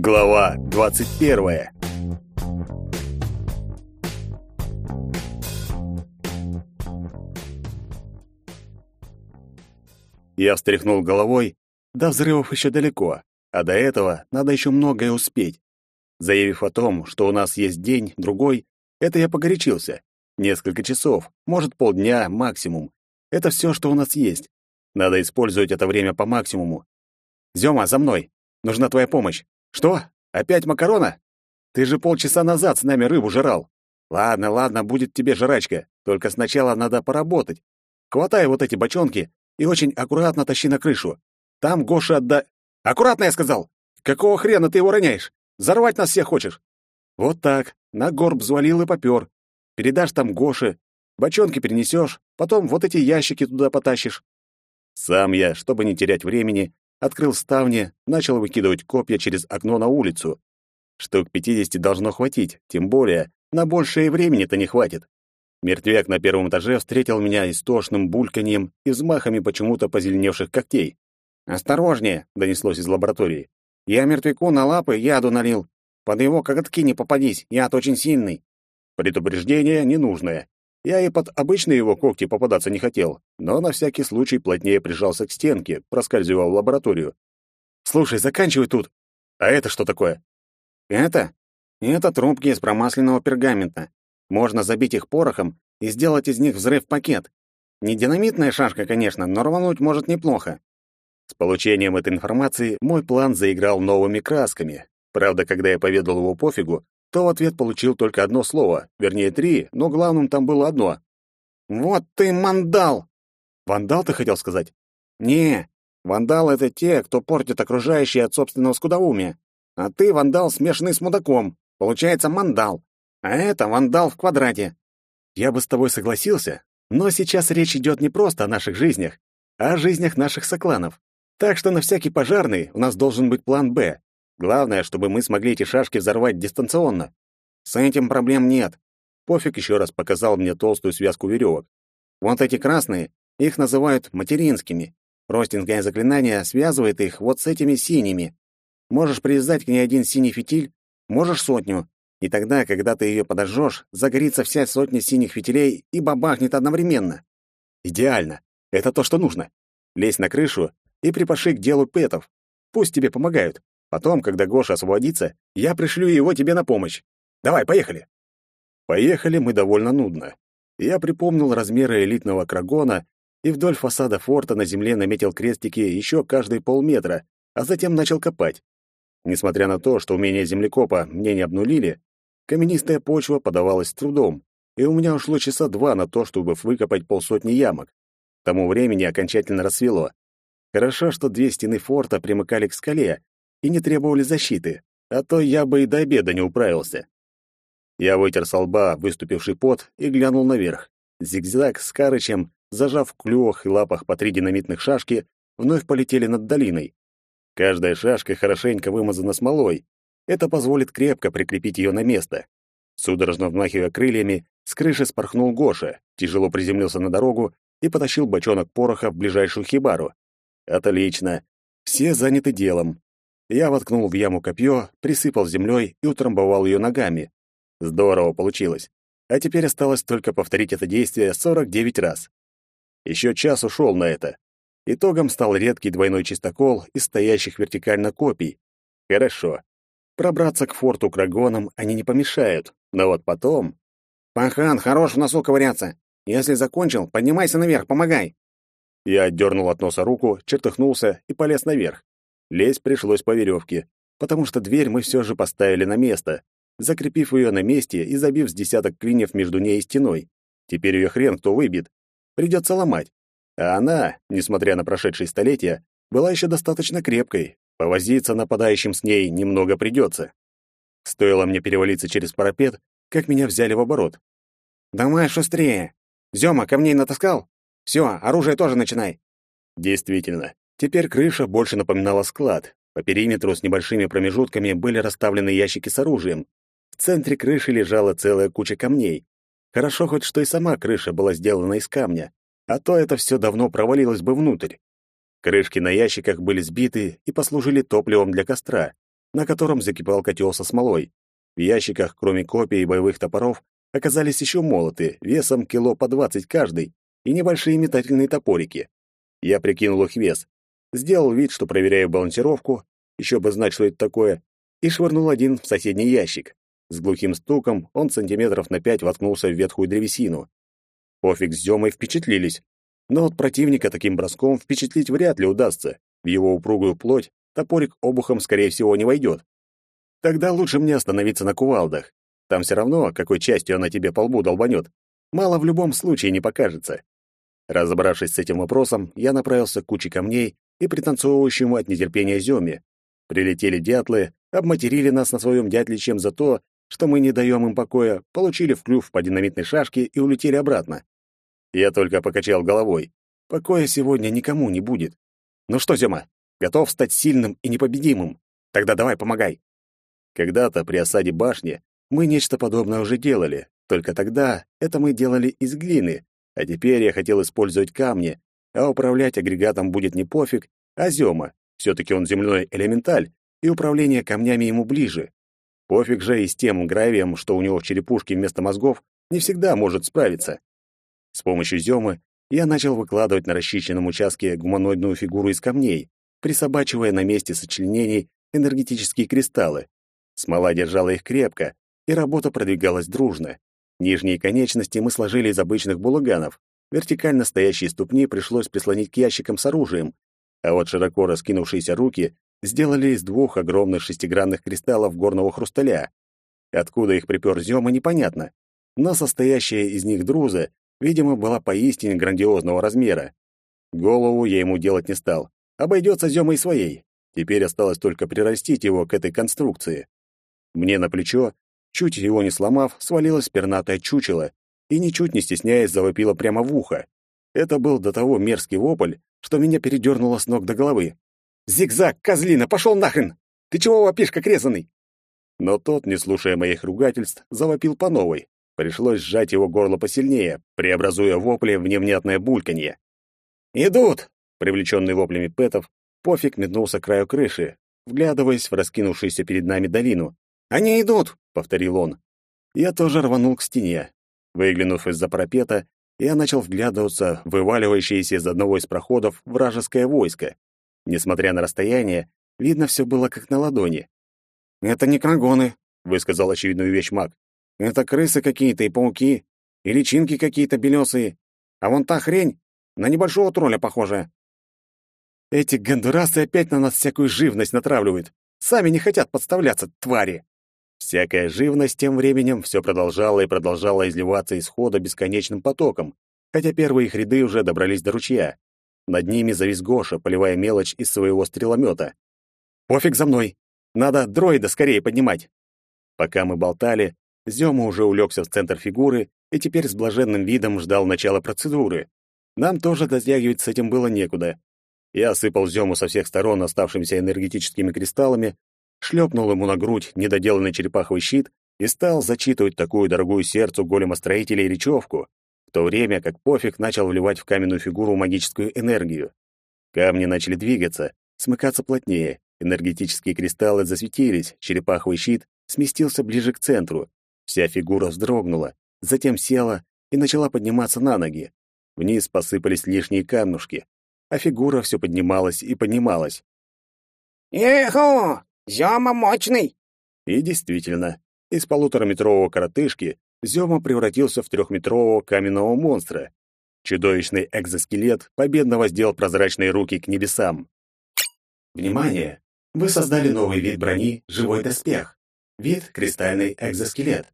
Глава 21. Я встряхнул головой. До взрывов еще далеко, а до этого надо еще многое успеть. Заявив о том, что у нас есть день, другой, это я погорячился. Несколько часов, может, полдня максимум. Это все, что у нас есть. Надо использовать это время по максимуму. Зёма, за мной. Нужна твоя помощь. Что? Опять макарона? Ты же полчаса назад с нами рыбу жрал. Ладно, ладно, будет тебе жрачка. Только сначала надо поработать. Хватай вот эти бочонки и очень аккуратно тащи на крышу. Там Гоша отда... Аккуратно, я сказал! Какого хрена ты его роняешь? Взорвать нас всех хочешь? Вот так. На горб взвалил и попёр. Передашь там Гоше. Бочонки перенесешь, потом вот эти ящики туда потащишь. Сам я, чтобы не терять времени, открыл ставни, начал выкидывать копья через окно на улицу. Штук пятидесяти должно хватить, тем более на большее времени-то не хватит. Мертвяк на первом этаже встретил меня истошным бульканьем и взмахами почему-то позеленевших когтей. «Осторожнее!» — донеслось из лаборатории. «Я мертвяку на лапы яду налил. Под его коготки не попадись, яд очень сильный». Предупреждение ненужное. Я и под обычные его когти попадаться не хотел, но на всякий случай плотнее прижался к стенке, проскальзывая в лабораторию. «Слушай, заканчивай тут. А это что такое?» «Это? Это трубки из промасленного пергамента. Можно забить их порохом и сделать из них взрыв-пакет. Не динамитная шашка, конечно, но рвануть может неплохо». С получением этой информации мой план заиграл новыми красками. Правда, когда я поведал его пофигу, то в ответ получил только одно слово, вернее три, но главным там было одно. «Вот ты мандал!» «Вандал ты хотел сказать?» «Не, вандал — это те, кто портит окружающие от собственного скудоумия. А ты вандал, смешанный с мудаком. Получается мандал. А это вандал в квадрате». «Я бы с тобой согласился, но сейчас речь идет не просто о наших жизнях, а о жизнях наших сокланов. Так что на всякий пожарный у нас должен быть план «Б». Главное, чтобы мы смогли эти шашки взорвать дистанционно. С этим проблем нет. Пофиг еще раз показал мне толстую связку веревок. Вот эти красные, их называют материнскими. Ростинское заклинание связывает их вот с этими синими. Можешь привязать к ней один синий фитиль, можешь сотню. И тогда, когда ты ее подожжешь, загорится вся сотня синих фитилей и бабахнет одновременно. Идеально. Это то, что нужно. Лезь на крышу и припаши к делу петов. Пусть тебе помогают. Потом, когда Гоша освободится, я пришлю его тебе на помощь. Давай, поехали. Поехали мы довольно нудно. Я припомнил размеры элитного крагона и вдоль фасада форта на земле наметил крестики еще каждые полметра, а затем начал копать. Несмотря на то, что умения землекопа мне не обнулили, каменистая почва подавалась с трудом, и у меня ушло часа два на то, чтобы выкопать полсотни ямок. К тому времени окончательно рассвело. Хорошо, что две стены форта примыкали к скале, и не требовали защиты, а то я бы и до обеда не управился. Я вытер со лба выступивший пот и глянул наверх. Зигзаг с Карычем, зажав в клювах и лапах по три динамитных шашки, вновь полетели над долиной. Каждая шашка хорошенько вымазана смолой. Это позволит крепко прикрепить ее на место. Судорожно вмахивая крыльями, с крыши спорхнул Гоша, тяжело приземлился на дорогу и потащил бочонок пороха в ближайшую хибару. Отлично. Все заняты делом. Я воткнул в яму копье, присыпал землей и утрамбовал ее ногами. Здорово получилось. А теперь осталось только повторить это действие 49 раз. Еще час ушел на это. Итогом стал редкий двойной чистокол из стоящих вертикально копий. Хорошо. Пробраться к форту крагоном они не помешают. Но вот потом... «Пахан, хорош в носу ковыряться. Если закончил, поднимайся наверх, помогай». Я отдернул от носа руку, чертыхнулся и полез наверх. Лезть пришлось по веревке, потому что дверь мы все же поставили на место, закрепив ее на месте и забив с десяток клиньев между ней и стеной. Теперь ее хрен кто выбит. Придется ломать. А она, несмотря на прошедшие столетия, была еще достаточно крепкой. Повозиться нападающим с ней немного придется. Стоило мне перевалиться через парапет, как меня взяли в оборот. «Давай шустрее! Зёма, камней натаскал? Все, оружие тоже начинай!» Действительно, Теперь крыша больше напоминала склад. По периметру с небольшими промежутками были расставлены ящики с оружием. В центре крыши лежала целая куча камней. Хорошо хоть, что и сама крыша была сделана из камня, а то это все давно провалилось бы внутрь. Крышки на ящиках были сбиты и послужили топливом для костра. на котором закипал котел со смолой. В ящиках, кроме копий и боевых топоров, оказались еще молоты, весом кило по двадцать каждый, и небольшие метательные топорики. Я прикинул их вес, сделал вид, что проверяю балансировку, еще бы знать, что это такое, и швырнул один в соседний ящик. С глухим стуком он сантиметров на пять воткнулся в ветхую древесину. Пофиг с Зёмой впечатлились, но от противника таким броском впечатлить вряд ли удастся. В его упругую плоть топорик обухом, скорее всего, не войдет. Тогда лучше мне остановиться на кувалдах. Там все равно, какой частью она тебе по лбу долбанет. Мало в любом случае не покажется. Разобравшись с этим вопросом, я направился к куче камней и пританцовывающему от нетерпения Зёме. Прилетели дятлы, обматерили нас на своем дятличем за то, что мы не даем им покоя, получили в клюв по динамитной шашке и улетели обратно. Я только покачал головой. Покоя сегодня никому не будет. Ну что, Зёма, готов стать сильным и непобедимым? Тогда давай, помогай. Когда-то при осаде башни мы нечто подобное уже делали, только тогда это мы делали из глины, а теперь я хотел использовать камни, а управлять агрегатом будет не пофиг, а Зёма. все таки он земной элементаль, и управление камнями ему ближе. Пофиг же и с тем гравием, что у него в черепушке вместо мозгов, не всегда может справиться. С помощью Зёмы я начал выкладывать на расчищенном участке гуманоидную фигуру из камней, присобачивая на месте сочленений энергетические кристаллы. Смола держала их крепко, и работа продвигалась дружно. Нижние конечности мы сложили из обычных булыганов. Вертикально стоящие ступни пришлось прислонить к ящикам с оружием, а вот широко раскинувшиеся руки сделали из двух огромных шестигранных кристаллов горного хрусталя. Откуда их припер Зёма, непонятно, но состоящая из них друза видимо, была поистине грандиозного размера. Голову я ему делать не стал. Обойдется Зёмой своей. Теперь осталось только прирастить его к этой конструкции. Мне на плечо, чуть его не сломав, свалилось пернатое чучело и, ничуть не стесняясь, завопило прямо в ухо. Это был до того мерзкий вопль, что меня передернуло с ног до головы. «Зигзаг, козлина, пошел нахрен! Ты чего вопишь, как резанный?» Но тот, не слушая моих ругательств, завопил по новой. Пришлось сжать его горло посильнее, преобразуя вопли в невнятное бульканье. «Идут!» — привлеченный воплями пэтов, пофиг метнулся к краю крыши, вглядываясь в раскинувшуюся перед нами долину. «Они идут!» — повторил он. Я тоже рванул к стене. Выглянув из-за парапета, я начал вглядываться в вываливающееся из одного из проходов вражеское войско. Несмотря на расстояние, видно все было как на ладони. «Это не крагоны», — высказал очевидную вещь маг. Это крысы какие-то и пауки, и личинки какие-то белесые. А вон та хрень на небольшого тролля похожая. Эти гондурасы опять на нас всякую живность натравливают. Сами не хотят подставляться, твари. Всякая живность тем временем все продолжала и продолжала изливаться из хода бесконечным потоком, хотя первые их ряды уже добрались до ручья. Над ними завис Гоша, поливая мелочь из своего стреломета. «Пофиг за мной! Надо дроида скорее поднимать!» Пока мы болтали, Зёма уже улегся в центр фигуры и теперь с блаженным видом ждал начала процедуры. Нам тоже дотягивать с этим было некуда. Я осыпал Зёму со всех сторон оставшимися энергетическими кристаллами, шлепнул ему на грудь недоделанный черепаховый щит и стал зачитывать такую дорогую сердцу голема-строителей речевку, в то время как пофиг начал вливать в каменную фигуру магическую энергию. Камни начали двигаться, смыкаться плотнее, энергетические кристаллы засветились, черепаховый щит сместился ближе к центру, Вся фигура вздрогнула, затем села и начала подниматься на ноги. Вниз посыпались лишние камушки, а фигура все поднималась и поднималась. «Эхо! Зёма мощный!» И действительно, из полутораметрового коротышки Зёма превратился в трехметрового каменного монстра. Чудовищный экзоскелет победно воздел прозрачные руки к небесам. Внимание! Вы создали новый вид брони «Живой доспех». Вид «Кристальный экзоскелет».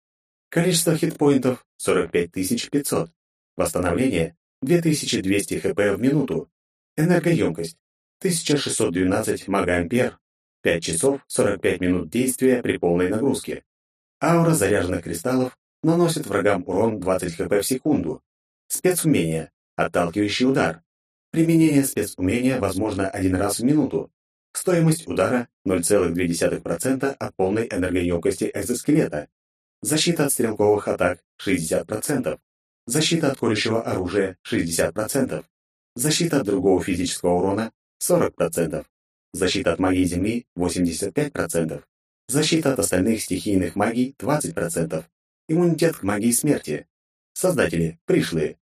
Количество хитпоинтов — 45500. Восстановление — 2200 хп в минуту. Энергоемкость — 1612 мегаампер. 5 часов 45 минут действия при полной нагрузке. Аура заряженных кристаллов наносит врагам урон 20 хп в секунду. Спецумение. Отталкивающий удар. Применение спецумения возможно один раз в минуту. Стоимость удара 0,2% от полной энергоемкости экзоскелета. Защита от стрелковых атак 60%. Защита от колющего оружия 60%. Защита от другого физического урона 40%. Защита от магии Земли 85%. Защита от остальных стихийных магий 20%. Иммунитет к магии смерти. Создатели пришлые.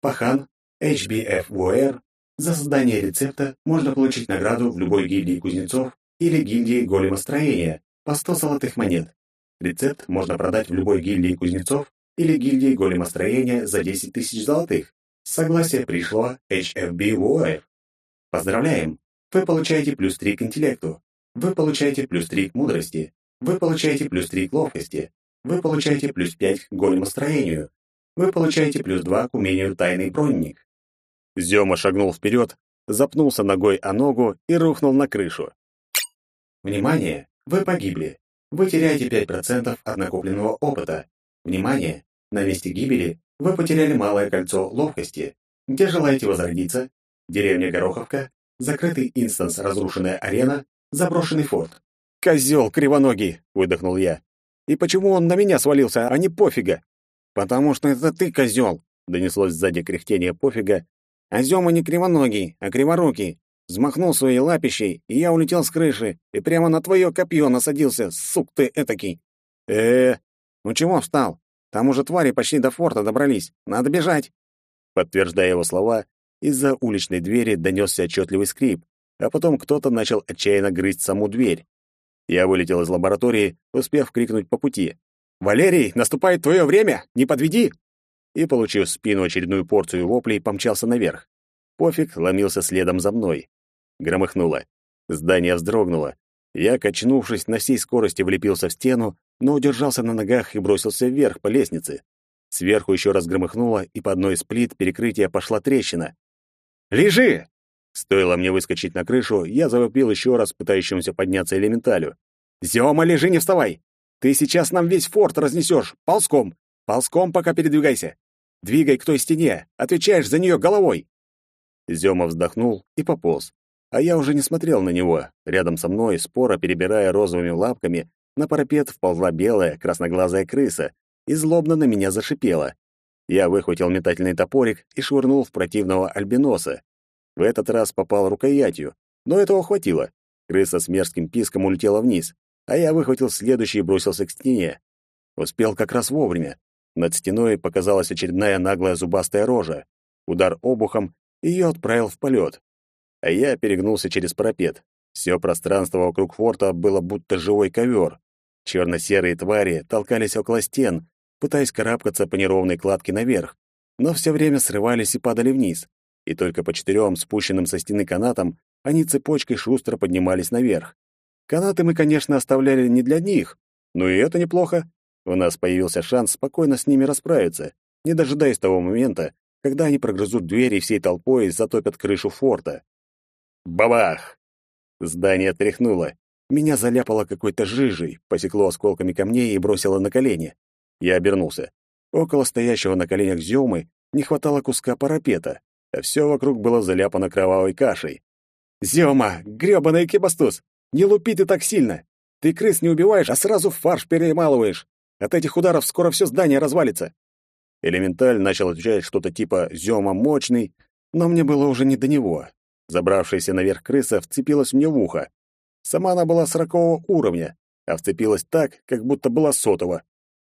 Пахан, HBF Warrior. За создание рецепта можно получить награду в любой гильдии кузнецов или гильдии големостроения по 100 золотых монет. Рецепт можно продать в любой гильдии кузнецов или гильдии големостроения за 10 тысяч золотых. Согласие пришло HFB. Поздравляем! Вы получаете плюс 3 к интеллекту. Вы получаете плюс 3 к мудрости. Вы получаете плюс 3 к ловкости. Вы получаете плюс 5 к големостроению. Вы получаете плюс 2 к умению тайный бронник. Зёма шагнул вперед, запнулся ногой о ногу и рухнул на крышу. Внимание! Вы погибли. Вы теряете 5% от накопленного опыта. Внимание! На месте гибели вы потеряли малое кольцо ловкости. Где желаете возродиться? Деревня Гороховка, закрытый инстанс «Разрушенная арена», заброшенный форт. «Козёл кривоногий!» — выдохнул я. «И почему он на меня свалился, а не пофига?» «Потому что это ты, козёл!» — донеслось сзади кряхтение пофига. «А Зёма не кривоногий, а криворукий. Взмахнул своей лапищей, и я улетел с крыши, и прямо на твое копье насадился, сук ты этакий. э, -э ну чего встал? Там уже твари почти до форта добрались. Надо бежать. Подтверждая его слова, из-за уличной двери донесся отчетливый скрип, а потом кто-то начал отчаянно грызть саму дверь. Я вылетел из лаборатории, успев крикнуть по пути. «Валерий, наступает твое время! Не подведи!» И, получив в спину очередную порцию воплей, помчался наверх. Пофиг ломился следом за мной. Громыхнуло. Здание вздрогнуло. Я, качнувшись, на всей скорости влепился в стену, но удержался на ногах и бросился вверх по лестнице. Сверху еще раз громыхнуло, и по одной из плит перекрытия пошла трещина. «Лежи!» Стоило мне выскочить на крышу, я завопил еще раз пытающемуся подняться элементалю. «Зёма, лежи, не вставай! Ты сейчас нам весь форт разнесешь! Ползком! Ползком пока передвигайся! Двигай к той стене! Отвечаешь за нее головой!» Зёма вздохнул и пополз а я уже не смотрел на него. Рядом со мной, споро перебирая розовыми лапками, на парапет вползла белая, красноглазая крыса и злобно на меня зашипела. Я выхватил метательный топорик и швырнул в противного альбиноса. В этот раз попал рукоятью, но этого хватило. Крыса с мерзким писком улетела вниз, а я выхватил следующий и бросился к стене. Успел как раз вовремя. Над стеной показалась очередная наглая зубастая рожа. Удар обухом, и ее отправил в полет а я перегнулся через парапет. Все пространство вокруг форта было будто живой ковер. Черно-серые твари толкались около стен, пытаясь карабкаться по неровной кладке наверх, но все время срывались и падали вниз. И только по четырем спущенным со стены канатам они цепочкой шустро поднимались наверх. Канаты мы, конечно, оставляли не для них, но и это неплохо. У нас появился шанс спокойно с ними расправиться, не дожидаясь того момента, когда они прогрызут двери всей толпой и затопят крышу форта. Бабах! Здание тряхнуло. Меня заляпало какой-то жижей, посекло осколками камней и бросило на колени. Я обернулся. Около стоящего на коленях Зёмы не хватало куска парапета, а все вокруг было заляпано кровавой кашей. «Зёма, грёбаный кибастус! Не лупи ты так сильно! Ты крыс не убиваешь, а сразу фарш перемалываешь! От этих ударов скоро все здание развалится!» Элементаль начал отвечать что-то типа «Зёма мощный», но мне было уже не до него. Забравшаяся наверх крыса вцепилась мне в ухо. Сама она была сорокового уровня, а вцепилась так, как будто была сотого.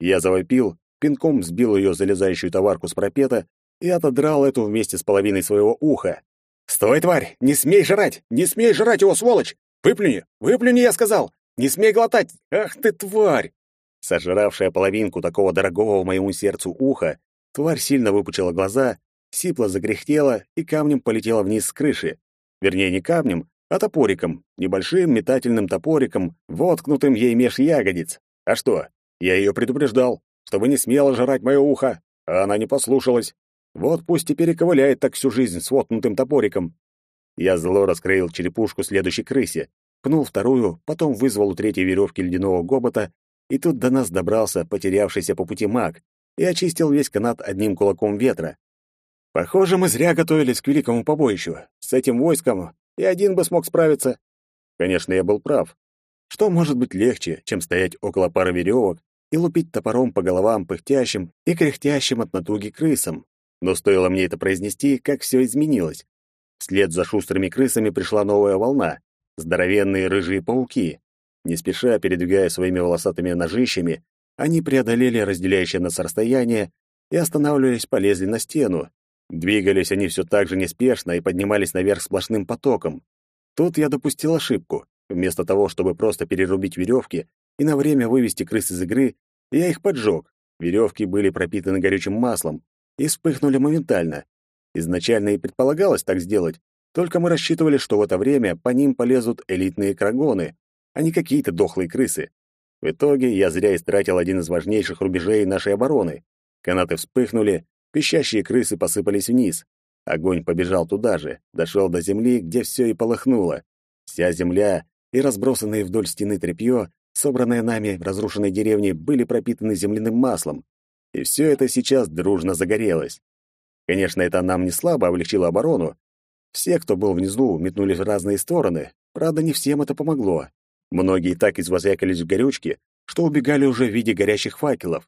Я завопил, пинком сбил ее залезающую товарку с пропета и отодрал эту вместе с половиной своего уха. «Стой, тварь! Не смей жрать! Не смей жрать его, сволочь! Выплюни! Выплюни, я сказал! Не смей глотать! Ах ты, тварь!» Сожравшая половинку такого дорогого моему сердцу уха, тварь сильно выпучила глаза, сипло закряхтела и камнем полетела вниз с крыши. Вернее, не камнем, а топориком, небольшим метательным топориком, воткнутым ей меж ягодиц. А что? Я ее предупреждал, чтобы не смела жрать мое ухо, а она не послушалась. Вот пусть теперь и ковыляет так всю жизнь с воткнутым топориком. Я зло раскроил черепушку следующей крысе, пнул вторую, потом вызвал у третьей веревки ледяного гобота, и тут до нас добрался потерявшийся по пути маг и очистил весь канат одним кулаком ветра. Похоже, мы зря готовились к великому побоищу. С этим войском и один бы смог справиться. Конечно, я был прав. Что может быть легче, чем стоять около пары веревок и лупить топором по головам пыхтящим и кряхтящим от натуги крысам? Но стоило мне это произнести, как все изменилось. Вслед за шустрыми крысами пришла новая волна. здоровенные рыжие пауки. Не спеша передвигая своими волосатыми ножищами, они преодолели разделяющее нас расстояние и, останавливаясь, полезли на стену. Двигались они все так же неспешно и поднимались наверх сплошным потоком. Тут я допустил ошибку. Вместо того, чтобы просто перерубить веревки и на время вывести крыс из игры, я их поджег. Веревки были пропитаны горючим маслом и вспыхнули моментально. Изначально и предполагалось так сделать, только мы рассчитывали, что в это время по ним полезут элитные крагоны, а не какие-то дохлые крысы. В итоге я зря истратил один из важнейших рубежей нашей обороны. Канаты вспыхнули, пищащие крысы посыпались вниз. Огонь побежал туда же, дошел до земли, где все и полыхнуло. Вся земля и разбросанные вдоль стены тряпье, собранное нами в разрушенной деревне, были пропитаны земляным маслом. И все это сейчас дружно загорелось. Конечно, это нам не слабо облегчило оборону. Все, кто был внизу, метнулись в разные стороны. Правда, не всем это помогло. Многие так извозякались в горючке, что убегали уже в виде горящих факелов.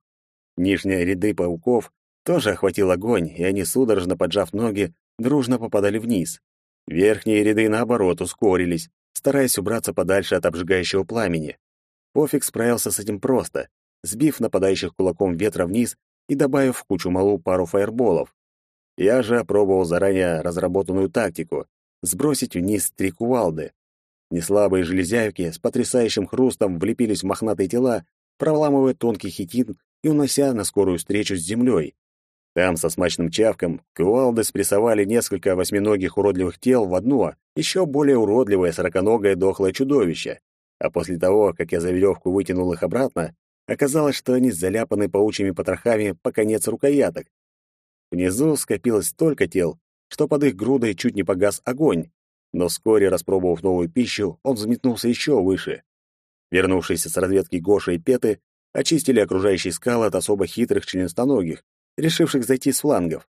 Нижние ряды пауков тоже охватил огонь, и они, судорожно поджав ноги, дружно попадали вниз. Верхние ряды, наоборот, ускорились, стараясь убраться подальше от обжигающего пламени. Пофиг справился с этим просто, сбив нападающих кулаком ветра вниз и добавив в кучу малу пару фаерболов. Я же опробовал заранее разработанную тактику — сбросить вниз три кувалды. Неслабые железяки с потрясающим хрустом влепились в мохнатые тела, проламывая тонкий хитин и унося на скорую встречу с землей. Там со смачным чавком кувалды спрессовали несколько восьминогих уродливых тел в одно, еще более уродливое сороконогое дохлое чудовище. А после того, как я за веревку вытянул их обратно, оказалось, что они заляпаны паучьими потрохами по конец рукояток. Внизу скопилось столько тел, что под их грудой чуть не погас огонь, но вскоре, распробовав новую пищу, он взметнулся еще выше. Вернувшиеся с разведки Гоша и Петы очистили окружающие скалы от особо хитрых членистоногих, решивших зайти с флангов.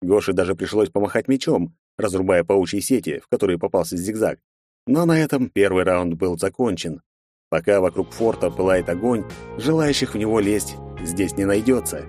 Гоше даже пришлось помахать мечом, разрубая паучьи сети, в которые попался зигзаг. Но на этом первый раунд был закончен. Пока вокруг форта пылает огонь, желающих в него лезть здесь не найдется.